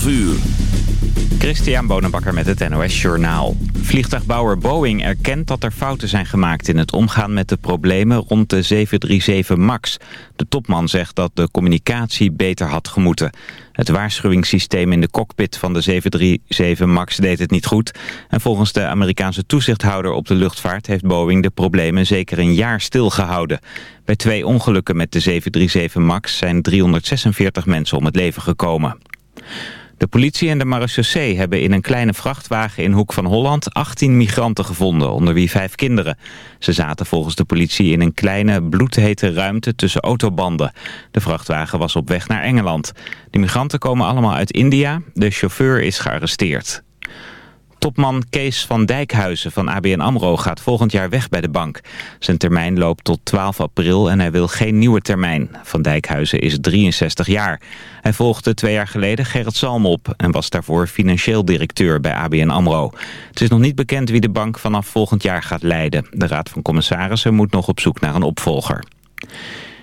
12 uur. Christian Bonenbakker met het NOS Journaal. Vliegtuigbouwer Boeing erkent dat er fouten zijn gemaakt in het omgaan met de problemen rond de 737 MAX. De topman zegt dat de communicatie beter had gemoeten. Het waarschuwingssysteem in de cockpit van de 737 MAX deed het niet goed. En volgens de Amerikaanse toezichthouder op de luchtvaart heeft Boeing de problemen zeker een jaar stilgehouden. Bij twee ongelukken met de 737 MAX zijn 346 mensen om het leven gekomen. De politie en de marechaussee hebben in een kleine vrachtwagen in Hoek van Holland 18 migranten gevonden, onder wie vijf kinderen. Ze zaten volgens de politie in een kleine bloedhete ruimte tussen autobanden. De vrachtwagen was op weg naar Engeland. De migranten komen allemaal uit India. De chauffeur is gearresteerd. Topman Kees van Dijkhuizen van ABN AMRO gaat volgend jaar weg bij de bank. Zijn termijn loopt tot 12 april en hij wil geen nieuwe termijn. Van Dijkhuizen is 63 jaar. Hij volgde twee jaar geleden Gerrit Salm op... en was daarvoor financieel directeur bij ABN AMRO. Het is nog niet bekend wie de bank vanaf volgend jaar gaat leiden. De Raad van Commissarissen moet nog op zoek naar een opvolger.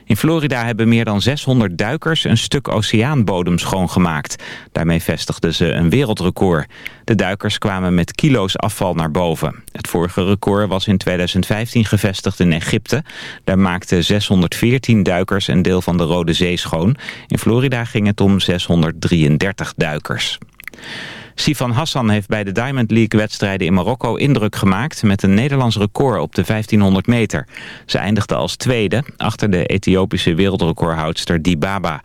In Florida hebben meer dan 600 duikers een stuk oceaanbodem schoongemaakt. Daarmee vestigden ze een wereldrecord. De duikers kwamen met kilo's afval naar boven. Het vorige record was in 2015 gevestigd in Egypte. Daar maakten 614 duikers een deel van de Rode Zee schoon. In Florida ging het om 633 duikers. Sifan Hassan heeft bij de Diamond League wedstrijden in Marokko indruk gemaakt met een Nederlands record op de 1500 meter. Ze eindigde als tweede achter de Ethiopische wereldrecordhoudster Dibaba.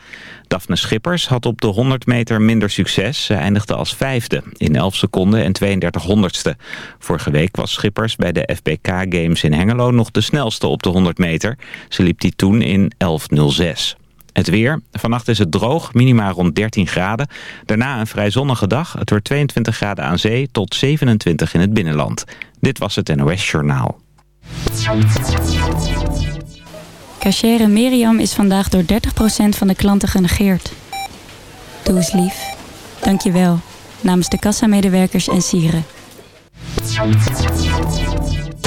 Daphne Schippers had op de 100 meter minder succes. Ze eindigde als vijfde in 11 seconden en 32 honderdste. Vorige week was Schippers bij de FBK Games in Hengelo nog de snelste op de 100 meter. Ze liep die toen in 11.06. Het weer. Vannacht is het droog, minima rond 13 graden. Daarna een vrij zonnige dag. Het wordt 22 graden aan zee tot 27 in het binnenland. Dit was het NOS Journaal. Cachere Miriam is vandaag door 30% van de klanten genegeerd. Doe eens lief. Dank je wel. Namens de kassamedewerkers en sieren.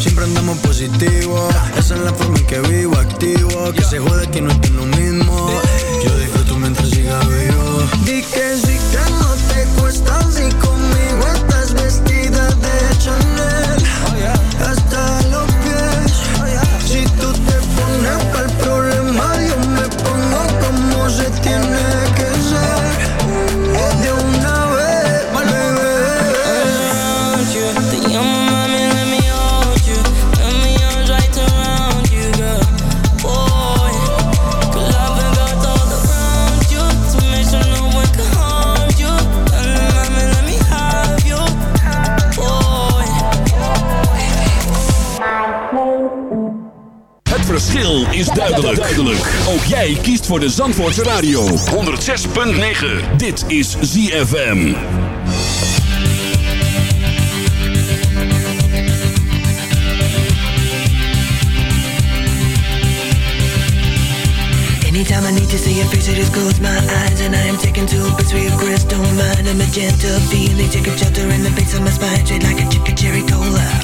Siempre andamos positivo. Esa es la forma en que vivo, activo. Que se jode que no estoy lo mismo. Yo disfruto mientras siga vivo. Duidelijk. duidelijk. Ook jij kiest voor de Zandvoortse Radio. 106.9. Dit is ZFM. Anytime I need to see your face, I just close my eyes And I am taken to a place where your crystal mind A magenta feeling, take a shelter in the base of my spine Straight like a chicken cherry cola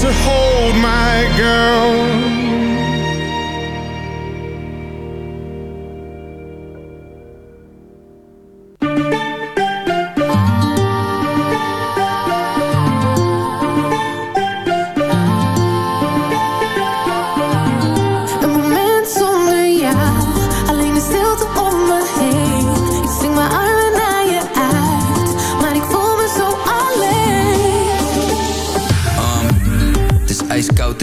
To hold my girl.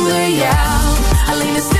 zonder jou. Alleen de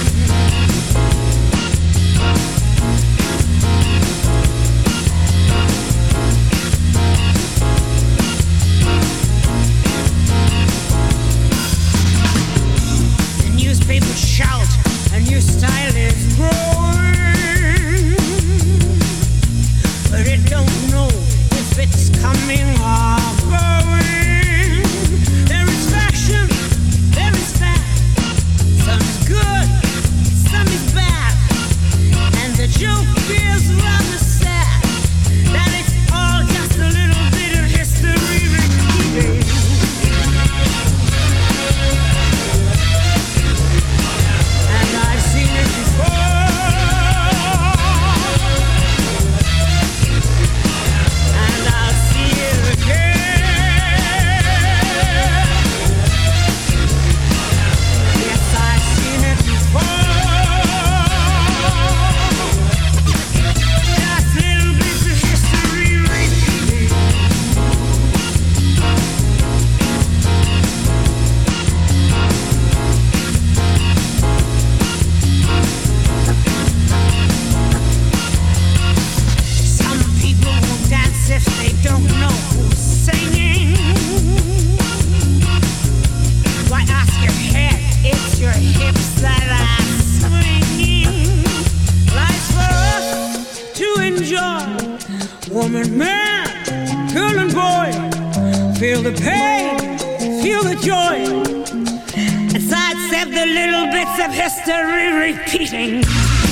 history repeating.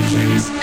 ZFM.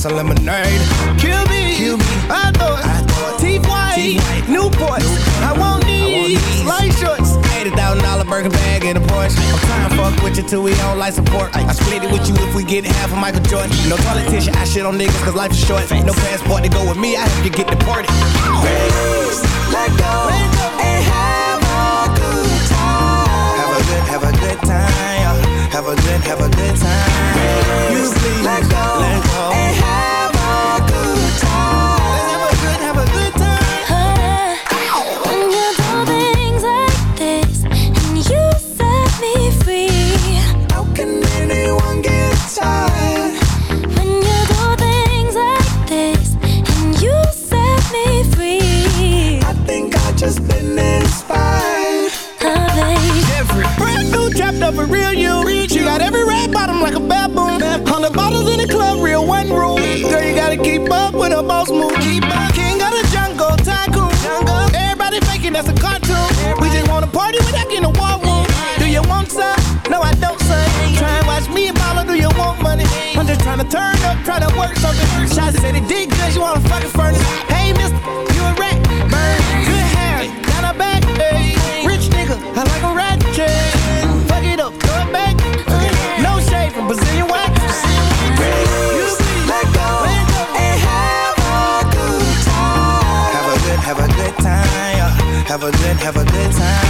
Glass of lemonade. Kill me, Kill me. I thought. Teeth white, Newports. I want these, light shorts. $80,000 burger bag in a Porsche. I'm trying to fuck with you till we on life support. I split it with you if we get half of Michael Jordan. No tissue, I shit on niggas cause life is short. No passport to go with me, I have to get deported. Please, let go, and have a good time. Have a good, have a good time. Have a good, have a good time. You please, let go, let go, bottles in the club, real one room. Girl, you gotta keep up with a boss move. Keep up. King of the jungle, tycoon. Jungle. Everybody faking that's a cartoon. We just wanna party without getting a war room. Do you want some? No, I don't, son. Try and watch me and mama, do you want money? I'm just trying to turn up, trying to work something. Shots said it did good, you wanna fucking furnace. Have a good, time.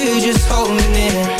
you just hold me it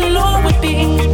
alone with me.